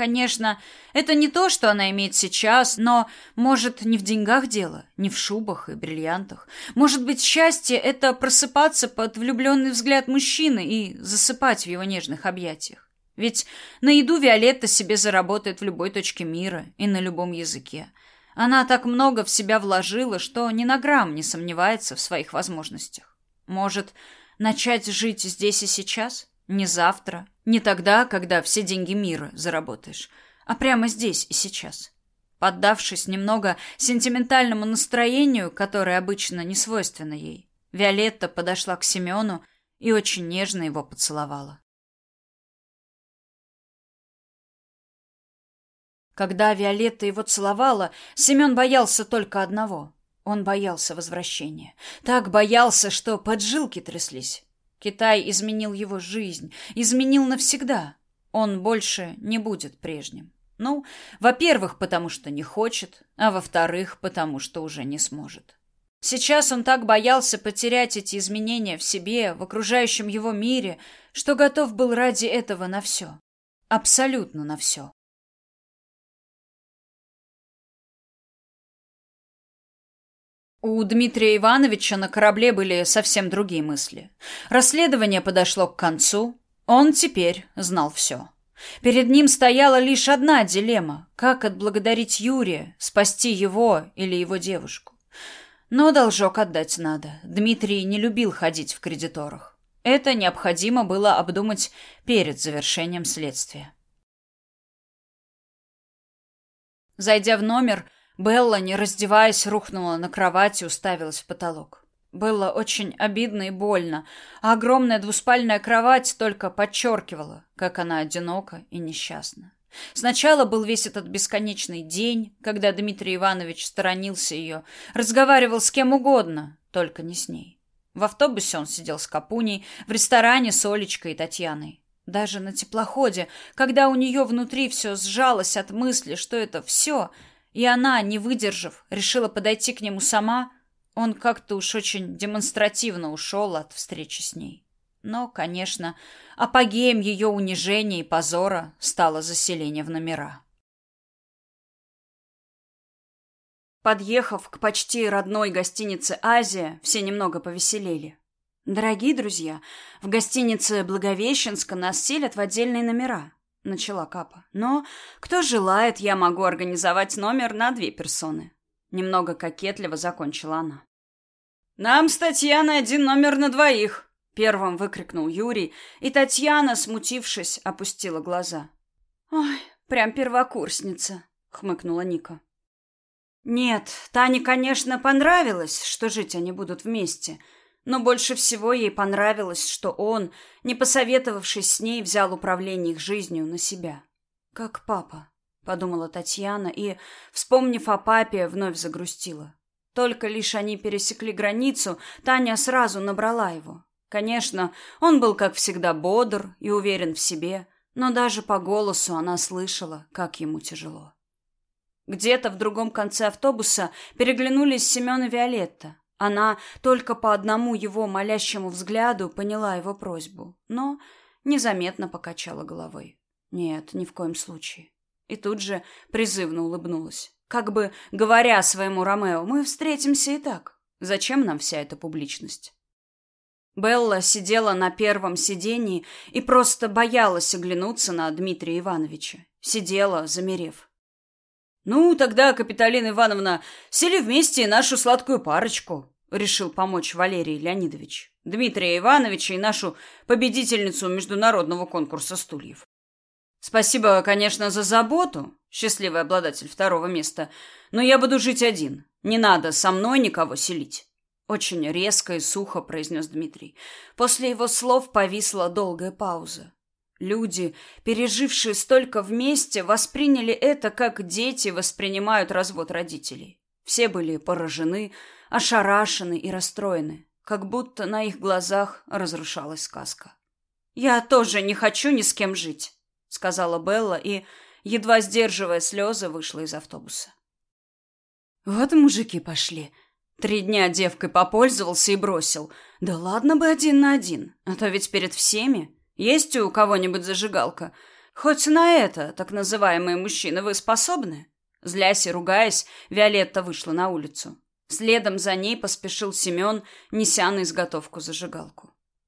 Конечно, это не то, что она имеет сейчас, но, может, не в деньгах дело, не в шубах и бриллиантах. Может быть, счастье — это просыпаться под влюбленный взгляд мужчины и засыпать в его нежных объятиях. Ведь на еду Виолетта себе заработает в любой точке мира и на любом языке. Она так много в себя вложила, что ни на грамм не сомневается в своих возможностях. Может, начать жить здесь и сейчас? Не завтра, не тогда, когда все деньги мира заработаешь, а прямо здесь и сейчас. Поддавшись немного сентиментальному настроению, которое обычно не свойственно ей, Виолетта подошла к Семену и очень нежно его поцеловала. Когда Виолетта его целовала, Семен боялся только одного. Он боялся возвращения. Так боялся, что поджилки тряслись. Китай изменил его жизнь, изменил навсегда. Он больше не будет прежним. Ну, во-первых, потому что не хочет, а во-вторых, потому что уже не сможет. Сейчас он так боялся потерять эти изменения в себе, в окружающем его мире, что готов был ради этого на все. Абсолютно на все. У Дмитрия Ивановича на корабле были совсем другие мысли. Расследование подошло к концу. Он теперь знал все. Перед ним стояла лишь одна дилемма – как отблагодарить Юрия, спасти его или его девушку. Но должок отдать надо. Дмитрий не любил ходить в кредиторах. Это необходимо было обдумать перед завершением следствия. Зайдя в номер, Белла, не раздеваясь, рухнула на кровать и уставилась в потолок. Было очень обидно и больно, а огромная двуспальная кровать только подчеркивала, как она одинока и несчастна. Сначала был весь этот бесконечный день, когда Дмитрий Иванович сторонился ее, разговаривал с кем угодно, только не с ней. В автобусе он сидел с Капуней, в ресторане с Олечкой и Татьяной. Даже на теплоходе, когда у нее внутри все сжалось от мысли, что это все — и она, не выдержав, решила подойти к нему сама, он как-то уж очень демонстративно ушел от встречи с ней. Но, конечно, апогеем ее унижения и позора стало заселение в номера. Подъехав к почти родной гостинице «Азия», все немного повеселели. «Дорогие друзья, в гостинице Благовещенска нас селят в отдельные номера. — начала Капа. «Но кто желает, я могу организовать номер на две персоны». Немного кокетливо закончила она. «Нам с Татьяной один номер на двоих!» Первым выкрикнул Юрий, и Татьяна, смутившись, опустила глаза. «Ой, прям первокурсница!» — хмыкнула Ника. «Нет, Тане, конечно, понравилось, что жить они будут вместе», но больше всего ей понравилось, что он, не посоветовавшись с ней, взял управление их жизнью на себя. «Как папа», — подумала Татьяна и, вспомнив о папе, вновь загрустила. Только лишь они пересекли границу, Таня сразу набрала его. Конечно, он был, как всегда, бодр и уверен в себе, но даже по голосу она слышала, как ему тяжело. Где-то в другом конце автобуса переглянулись Семен и Виолетта. Она только по одному его молящему взгляду поняла его просьбу, но незаметно покачала головой. Нет, ни в коем случае. И тут же призывно улыбнулась. Как бы говоря своему Ромео, мы встретимся и так. Зачем нам вся эта публичность? Белла сидела на первом сидении и просто боялась оглянуться на Дмитрия Ивановича. Сидела, замерев. «Ну, тогда, Капиталина Ивановна, сели вместе нашу сладкую парочку», решил помочь Валерий Леонидович, Дмитрия Ивановича и нашу победительницу международного конкурса стульев. Спасибо, конечно, за заботу, счастливый обладатель второго места, но я буду жить один. Не надо со мной никого селить. Очень резко и сухо произнес Дмитрий. После его слов повисла долгая пауза. Люди, пережившие столько вместе, восприняли это, как дети воспринимают развод родителей. Все были поражены, ошарашены и расстроены, как будто на их глазах разрушалась сказка. «Я тоже не хочу ни с кем жить», — сказала Белла и, едва сдерживая слезы, вышла из автобуса. «Вот мужики пошли», Три дня девкой попользовался и бросил. Да ладно бы один на один, а то ведь перед всеми. Есть у кого-нибудь зажигалка? Хоть на это, так называемые мужчины, вы способны? Злясь и ругаясь, Виолетта вышла на улицу. Следом за ней поспешил Семен, неся на изготовку зажигалку.